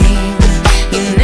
dream. You